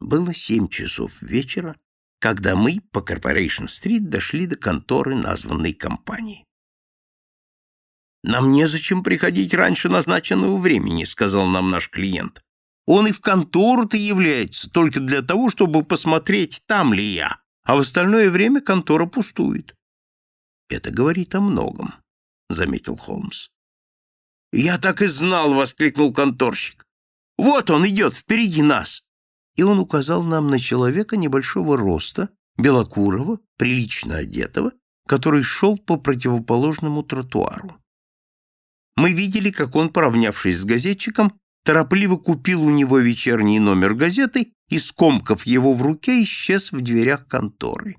Было семь часов вечера, когда мы по Корпорейшн-стрит дошли до конторы названной компании. «Нам незачем приходить раньше назначенного времени», — сказал нам наш клиент. «Он и в контору-то является только для того, чтобы посмотреть, там ли я, а в остальное время контора пустует». «Это говорит о многом», — заметил Холмс. «Я так и знал!» — воскликнул конторщик. «Вот он идет впереди нас!» И он указал нам на человека небольшого роста, белокурого, прилично одетого, который шел по противоположному тротуару. Мы видели, как он, поравнявшись с газетчиком, торопливо купил у него вечерний номер газеты и, скомкав его в руке, исчез в дверях конторы.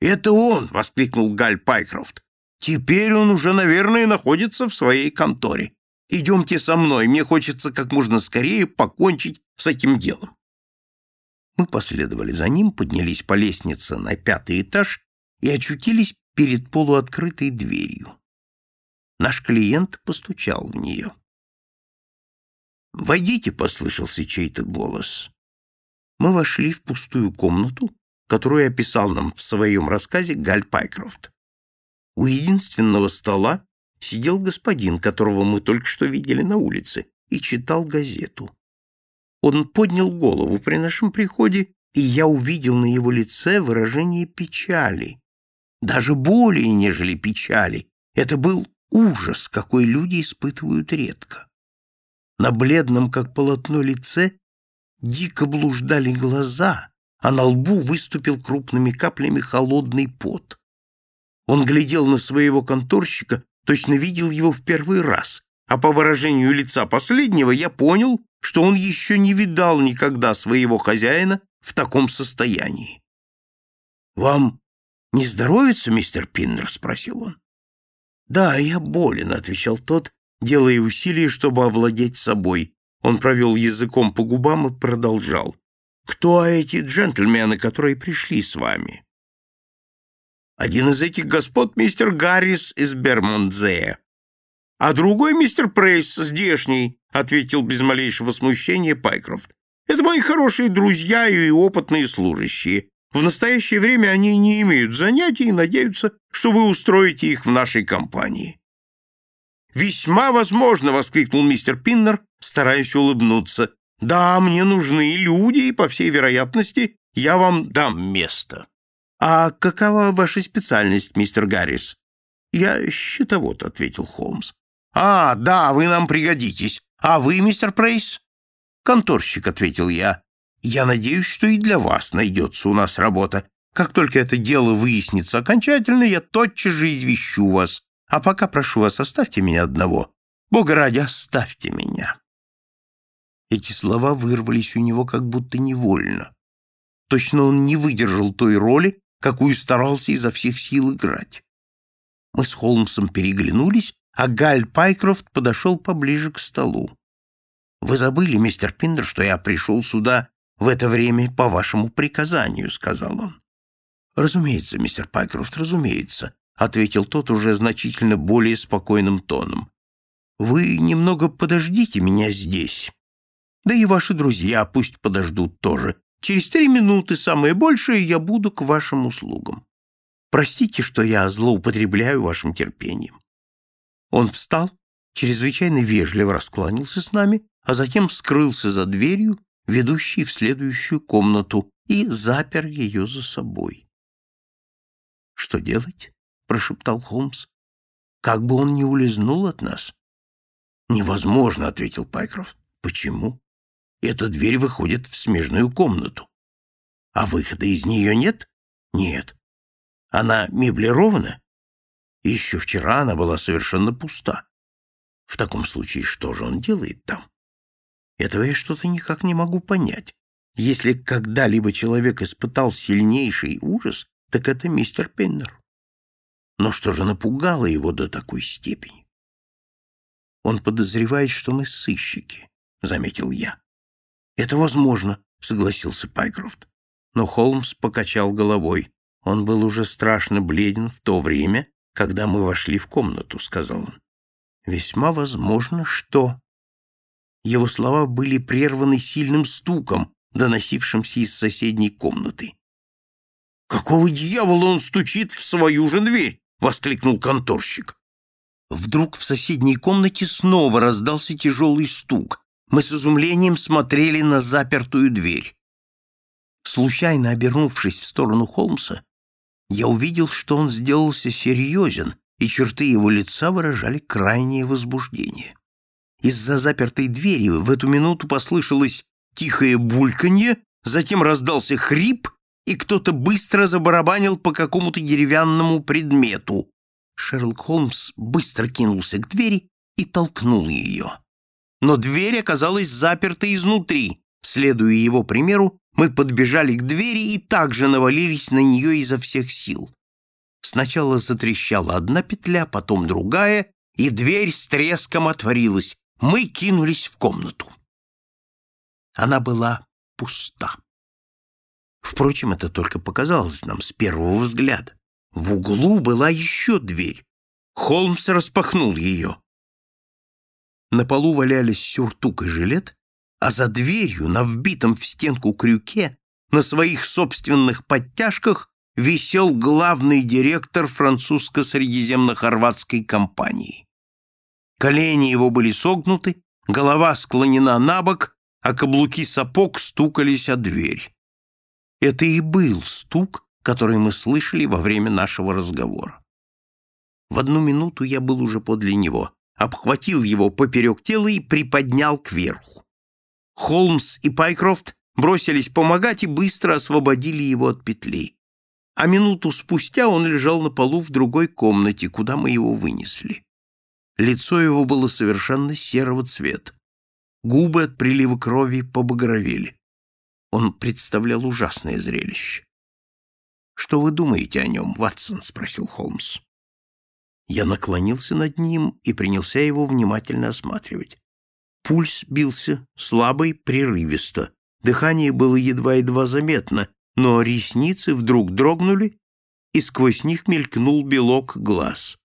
«Это он!» — воскликнул Галь Пайкрофт. «Теперь он уже, наверное, находится в своей конторе. Идемте со мной, мне хочется как можно скорее покончить с этим делом». Мы последовали за ним, поднялись по лестнице на пятый этаж и очутились перед полуоткрытой дверью. Наш клиент постучал в нее. «Войдите», — послышался чей-то голос. Мы вошли в пустую комнату, которую описал нам в своем рассказе Галь Пайкрофт. У единственного стола сидел господин, которого мы только что видели на улице, и читал газету. Он поднял голову при нашем приходе, и я увидел на его лице выражение печали. Даже более, нежели печали. Это был ужас, какой люди испытывают редко. На бледном, как полотно, лице дико блуждали глаза, а на лбу выступил крупными каплями холодный пот. Он глядел на своего конторщика, точно видел его в первый раз, а по выражению лица последнего я понял, что он еще не видал никогда своего хозяина в таком состоянии. «Вам не здоровится, мистер Пиннер?» — спросил он. «Да, я болен», — отвечал тот, делая усилия, чтобы овладеть собой. Он провел языком по губам и продолжал. «Кто эти джентльмены, которые пришли с вами?» «Один из этих господ — мистер Гаррис из Бермонтзея, а другой — мистер Прейс, здешний», — ответил без малейшего смущения Пайкрофт. «Это мои хорошие друзья и опытные служащие. В настоящее время они не имеют занятий и надеются, что вы устроите их в нашей компании. «Весьма возможно!» — воскликнул мистер Пиннер, стараясь улыбнуться. «Да, мне нужны люди, и, по всей вероятности, я вам дам место». «А какова ваша специальность, мистер Гаррис?» «Я счетовод», — ответил Холмс. «А, да, вы нам пригодитесь. А вы, мистер Прейс?» «Конторщик», — ответил я. Я надеюсь, что и для вас найдется у нас работа. Как только это дело выяснится окончательно, я тотчас же извещу вас. А пока прошу вас, оставьте меня одного. Бога ради, оставьте меня. Эти слова вырвались у него как будто невольно. Точно он не выдержал той роли, какую старался изо всех сил играть. Мы с Холмсом переглянулись, а Галь Пайкрофт подошел поближе к столу. «Вы забыли, мистер Пиндер, что я пришел сюда в это время по вашему приказанию», — сказал он. «Разумеется, мистер Пайкрофт, разумеется», — ответил тот уже значительно более спокойным тоном. «Вы немного подождите меня здесь. Да и ваши друзья пусть подождут тоже. Через три минуты, самое большее, я буду к вашим услугам. Простите, что я злоупотребляю вашим терпением». Он встал, чрезвычайно вежливо раскланялся с нами, а затем скрылся за дверью, ведущий в следующую комнату, и запер ее за собой. «Что делать?» — прошептал Холмс. «Как бы он не улизнул от нас?» «Невозможно», — ответил Пайкрофт. «Почему?» «Эта дверь выходит в смежную комнату». «А выхода из нее нет?» «Нет». «Она меблирована?» «Еще вчера она была совершенно пуста». «В таком случае что же он делает там?» Этого я что-то никак не могу понять. Если когда-либо человек испытал сильнейший ужас, так это мистер Пеннер. Но что же напугало его до такой степени? Он подозревает, что мы сыщики, — заметил я. Это возможно, — согласился Пайкрофт. Но Холмс покачал головой. Он был уже страшно бледен в то время, когда мы вошли в комнату, — сказал он. Весьма возможно, что... Его слова были прерваны сильным стуком, доносившимся из соседней комнаты. «Какого дьявола он стучит в свою же дверь?» — воскликнул конторщик. Вдруг в соседней комнате снова раздался тяжелый стук. Мы с изумлением смотрели на запертую дверь. Случайно обернувшись в сторону Холмса, я увидел, что он сделался серьезен, и черты его лица выражали крайнее возбуждение. Из-за запертой двери в эту минуту послышалось тихое бульканье, затем раздался хрип, и кто-то быстро забарабанил по какому-то деревянному предмету. Шерлок Холмс быстро кинулся к двери и толкнул ее. Но дверь оказалась заперта изнутри. Следуя его примеру, мы подбежали к двери и также навалились на нее изо всех сил. Сначала затрещала одна петля, потом другая, и дверь с треском отворилась. Мы кинулись в комнату. Она была пуста. Впрочем, это только показалось нам с первого взгляда. В углу была еще дверь. Холмс распахнул ее. На полу валялись сюртук и жилет, а за дверью, на вбитом в стенку крюке, на своих собственных подтяжках висел главный директор французско-средиземно-хорватской компании. Колени его были согнуты, голова склонена на бок, а каблуки сапог стукались о дверь. Это и был стук, который мы слышали во время нашего разговора. В одну минуту я был уже подле него, обхватил его поперек тела и приподнял кверху. Холмс и Пайкрофт бросились помогать и быстро освободили его от петли. А минуту спустя он лежал на полу в другой комнате, куда мы его вынесли. Лицо его было совершенно серого цвета. Губы от прилива крови побагровели. Он представлял ужасное зрелище. «Что вы думаете о нем, Ватсон?» — спросил Холмс. Я наклонился над ним и принялся его внимательно осматривать. Пульс бился слабо и прерывисто. Дыхание было едва-едва заметно, но ресницы вдруг дрогнули, и сквозь них мелькнул белок глаз.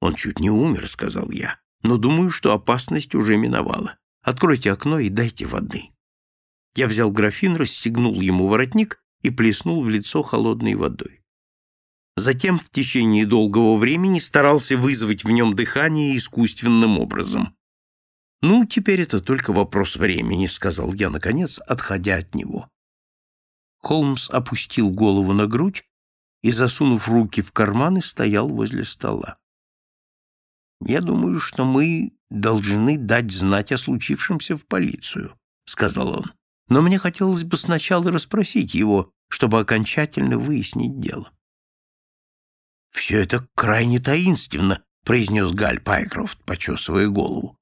«Он чуть не умер», — сказал я, — «но думаю, что опасность уже миновала. Откройте окно и дайте воды». Я взял графин, расстегнул ему воротник и плеснул в лицо холодной водой. Затем в течение долгого времени старался вызвать в нем дыхание искусственным образом. «Ну, теперь это только вопрос времени», — сказал я, наконец, отходя от него. Холмс опустил голову на грудь и, засунув руки в карманы, стоял возле стола. «Я думаю, что мы должны дать знать о случившемся в полицию», — сказал он. «Но мне хотелось бы сначала расспросить его, чтобы окончательно выяснить дело». «Все это крайне таинственно», — произнес Галь Пайкрофт, почесывая голову.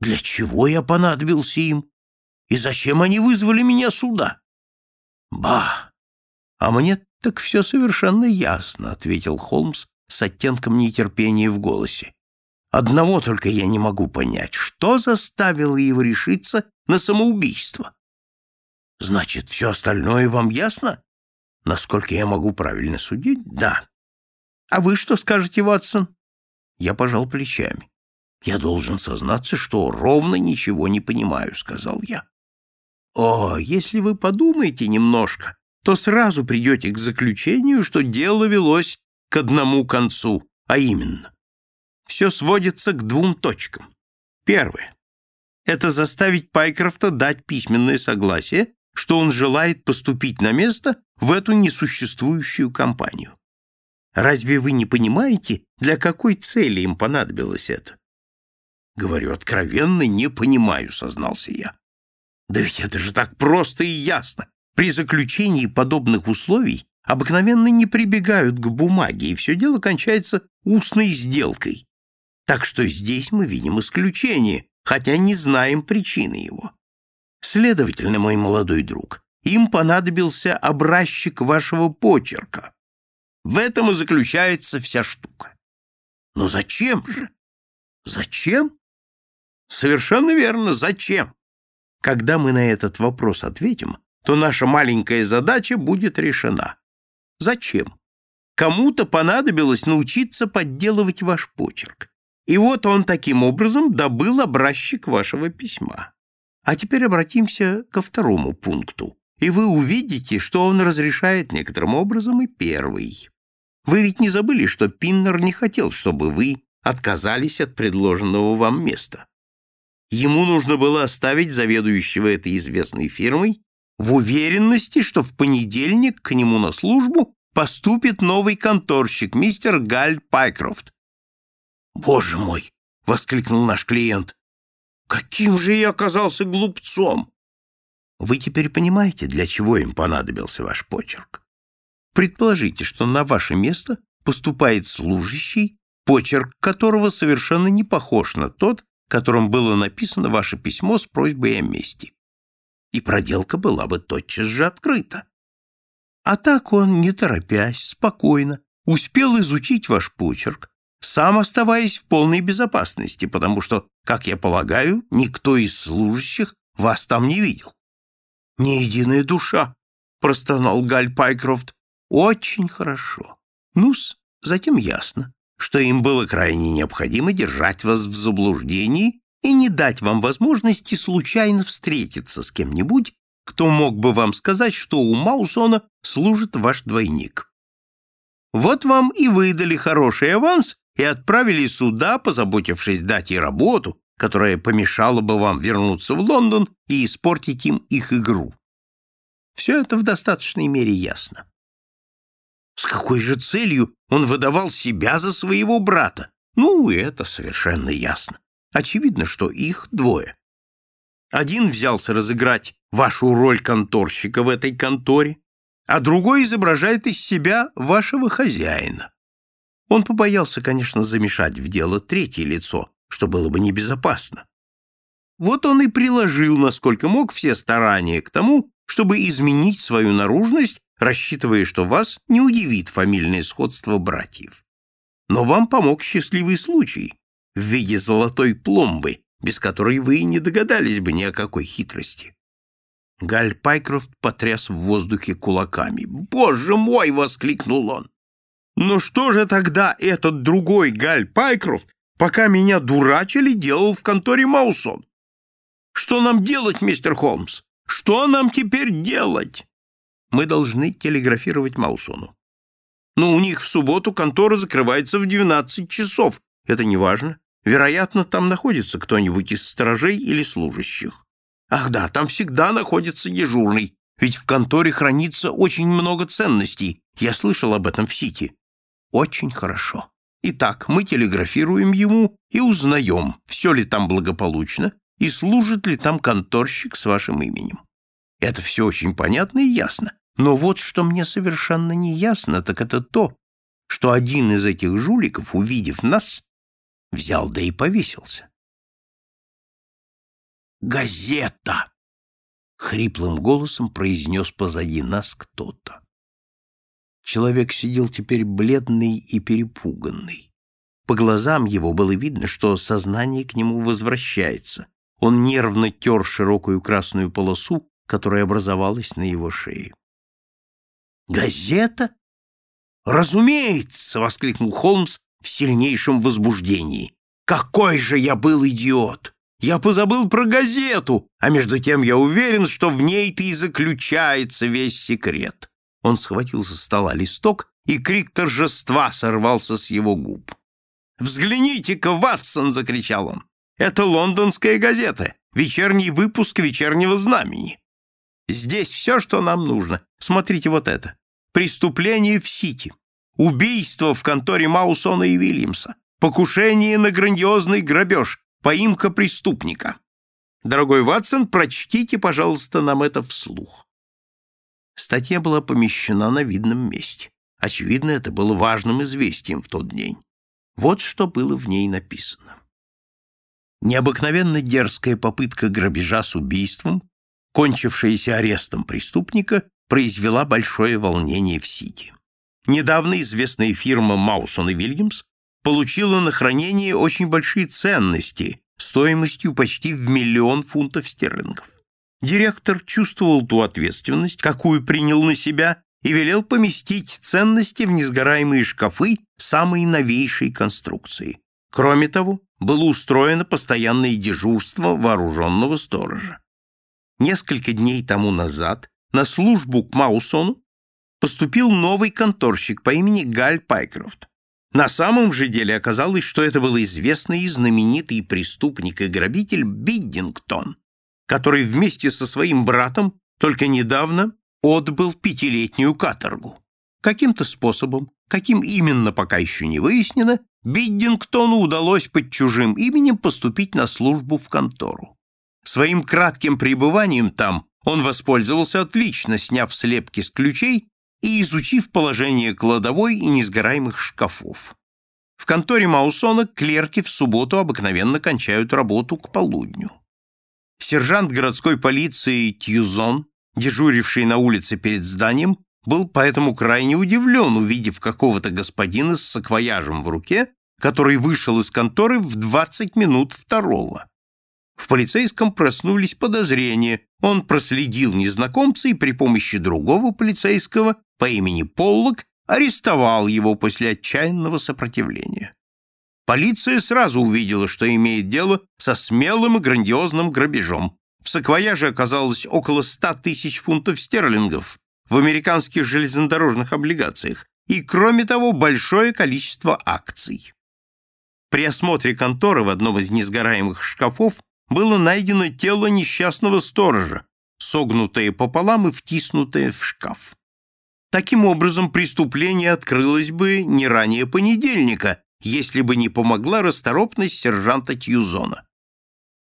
Для чего я понадобился им? И зачем они вызвали меня сюда? Ба! А мне так все совершенно ясно, ответил Холмс с оттенком нетерпения в голосе. Одного только я не могу понять, что заставило его решиться на самоубийство. Значит, все остальное вам ясно? Насколько я могу правильно судить? Да. А вы что скажете, Ватсон? Я пожал плечами. «Я должен сознаться, что ровно ничего не понимаю», — сказал я. «О, если вы подумаете немножко, то сразу придете к заключению, что дело велось к одному концу, а именно. Все сводится к двум точкам. Первое — это заставить Пайкрофта дать письменное согласие, что он желает поступить на место в эту несуществующую компанию. Разве вы не понимаете, для какой цели им понадобилось это? Говорю, откровенно не понимаю, сознался я. Да ведь это же так просто и ясно. При заключении подобных условий обыкновенно не прибегают к бумаге, и все дело кончается устной сделкой. Так что здесь мы видим исключение, хотя не знаем причины его. Следовательно, мой молодой друг, им понадобился образчик вашего почерка. В этом и заключается вся штука. Но зачем же? Зачем? Совершенно верно. Зачем? Когда мы на этот вопрос ответим, то наша маленькая задача будет решена. Зачем? Кому-то понадобилось научиться подделывать ваш почерк. И вот он таким образом добыл образчик вашего письма. А теперь обратимся ко второму пункту, и вы увидите, что он разрешает некоторым образом и первый. Вы ведь не забыли, что Пиннер не хотел, чтобы вы отказались от предложенного вам места. Ему нужно было оставить заведующего этой известной фирмой в уверенности, что в понедельник к нему на службу поступит новый конторщик, мистер Галь Пайкрофт. «Боже мой!» — воскликнул наш клиент. «Каким же я оказался глупцом!» Вы теперь понимаете, для чего им понадобился ваш почерк? Предположите, что на ваше место поступает служащий, почерк которого совершенно не похож на тот, которым было написано ваше письмо с просьбой о мести. И проделка была бы тотчас же открыта. А так он, не торопясь, спокойно, успел изучить ваш почерк, сам оставаясь в полной безопасности, потому что, как я полагаю, никто из служащих вас там не видел. «Ни единая душа», — простонал Галь Пайкрофт, очень хорошо. Ну-с, затем ясно, что им было крайне необходимо держать вас в заблуждении и не дать вам возможности случайно встретиться с кем-нибудь, кто мог бы вам сказать, что у Маусона служит ваш двойник. Вот вам и выдали хороший аванс и отправили сюда, позаботившись дать ей работу, которая помешала бы вам вернуться в Лондон и испортить им их игру. Все это в достаточной мере ясно. С какой же целью он выдавал себя за своего брата? Ну, это совершенно ясно. Очевидно, что их двое. Один взялся разыграть вашу роль конторщика в этой конторе, а другой изображает из себя вашего хозяина. Он побоялся, конечно, замешать в дело третье лицо, что было бы небезопасно. Вот он и приложил, насколько мог, все старания к тому, чтобы изменить свою наружность рассчитывая, что вас не удивит фамильное сходство братьев. Но вам помог счастливый случай в виде золотой пломбы, без которой вы и не догадались бы ни о какой хитрости. Галь Пайкрофт потряс в воздухе кулаками. «Боже мой!» — воскликнул он. «Но что же тогда этот другой Галь Пайкрофт, пока меня дурачили, делал в конторе Маусон? Что нам делать, мистер Холмс? Что нам теперь делать?» Мы должны телеграфировать Маусону. Но у них в субботу контора закрывается в 12 часов. Это не важно. Вероятно, там находится кто-нибудь из сторожей или служащих. Ах да, там всегда находится дежурный, ведь в конторе хранится очень много ценностей. Я слышал об этом в Сити. Очень хорошо. Итак, мы телеграфируем ему и узнаем, все ли там благополучно и служит ли там конторщик с вашим именем. Это все очень понятно и ясно. Но вот что мне совершенно не ясно, так это то, что один из этих жуликов, увидев нас, взял да и повесился. «Газета!» — хриплым голосом произнес позади нас кто-то. Человек сидел теперь бледный и перепуганный. По глазам его было видно, что сознание к нему возвращается. Он нервно тер широкую красную полосу, которая образовалась на его шее. «Газета?» «Разумеется!» — воскликнул Холмс в сильнейшем возбуждении. «Какой же я был идиот! Я позабыл про газету, а между тем я уверен, что в ней-то и заключается весь секрет». Он схватил со стола листок, и крик торжества сорвался с его губ. «Взгляните-ка, Ватсон!» — закричал он. «Это лондонская газета, вечерний выпуск вечернего знамени. Здесь все, что нам нужно. Смотрите вот это. Преступление в Сити. Убийство в конторе Маусона и Вильямса. Покушение на грандиозный грабеж. Поимка преступника. Дорогой Ватсон, прочтите, пожалуйста, нам это вслух. Статья была помещена на видном месте. Очевидно, это было важным известием в тот день. Вот что было в ней написано. Необыкновенно дерзкая попытка грабежа с убийством кончившаяся арестом преступника, произвела большое волнение в Сити. Недавно известная фирма Маусон и Вильямс получила на хранение очень большие ценности стоимостью почти в миллион фунтов стерлингов. Директор чувствовал ту ответственность, какую принял на себя, и велел поместить ценности в несгораемые шкафы самой новейшей конструкции. Кроме того, было устроено постоянное дежурство вооруженного сторожа. Несколько дней тому назад на службу к Маусону поступил новый конторщик по имени Галь Пайкрофт. На самом же деле оказалось, что это был известный и знаменитый преступник и грабитель Биддингтон, который вместе со своим братом только недавно отбыл пятилетнюю каторгу. Каким-то способом, каким именно пока еще не выяснено, Биддингтону удалось под чужим именем поступить на службу в контору. Своим кратким пребыванием там он воспользовался отлично, сняв слепки с ключей и изучив положение кладовой и несгораемых шкафов. В конторе Маусона клерки в субботу обыкновенно кончают работу к полудню. Сержант городской полиции Тьюзон, дежуривший на улице перед зданием, был поэтому крайне удивлен, увидев какого-то господина с саквояжем в руке, который вышел из конторы в 20 минут второго. В полицейском проснулись подозрения. Он проследил незнакомца и при помощи другого полицейского по имени Поллок арестовал его после отчаянного сопротивления. Полиция сразу увидела, что имеет дело со смелым и грандиозным грабежом. В саквояже оказалось около ста тысяч фунтов стерлингов в американских железнодорожных облигациях и, кроме того, большое количество акций. При осмотре конторы в одном из несгораемых шкафов было найдено тело несчастного сторожа, согнутое пополам и втиснутое в шкаф. Таким образом, преступление открылось бы не ранее понедельника, если бы не помогла расторопность сержанта Тьюзона.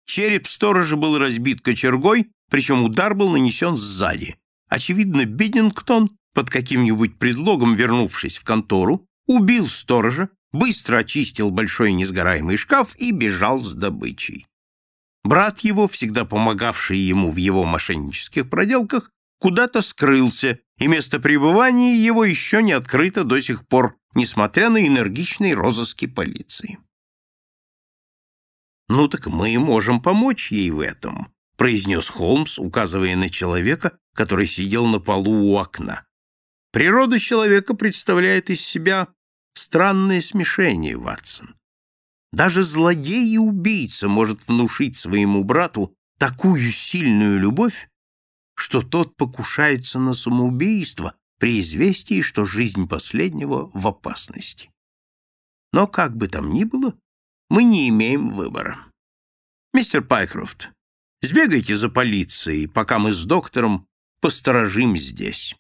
Череп сторожа был разбит кочергой, причем удар был нанесен сзади. Очевидно, Биддингтон, под каким-нибудь предлогом вернувшись в контору, убил сторожа, быстро очистил большой несгораемый шкаф и бежал с добычей. Брат его, всегда помогавший ему в его мошеннических проделках, куда-то скрылся, и место пребывания его еще не открыто до сих пор, несмотря на энергичные розыски полиции. «Ну так мы можем помочь ей в этом», — произнес Холмс, указывая на человека, который сидел на полу у окна. «Природа человека представляет из себя странное смешение, Ватсон. Даже злодей и убийца может внушить своему брату такую сильную любовь, что тот покушается на самоубийство при известии, что жизнь последнего в опасности. Но как бы там ни было, мы не имеем выбора. Мистер Пайкрофт, сбегайте за полицией, пока мы с доктором посторожим здесь.